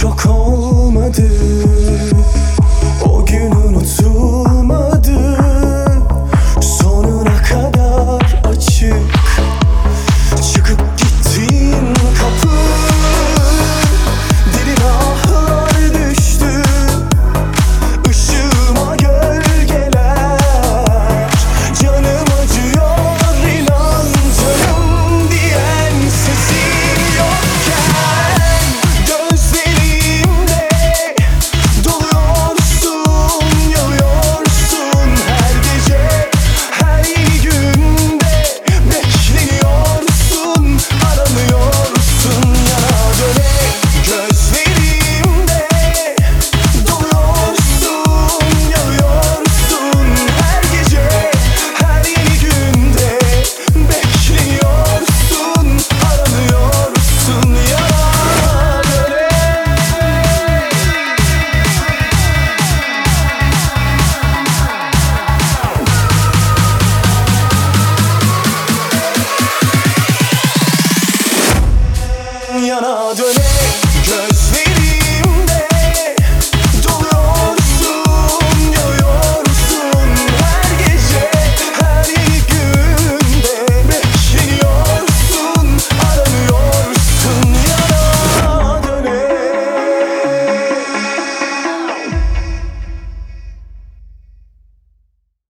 说空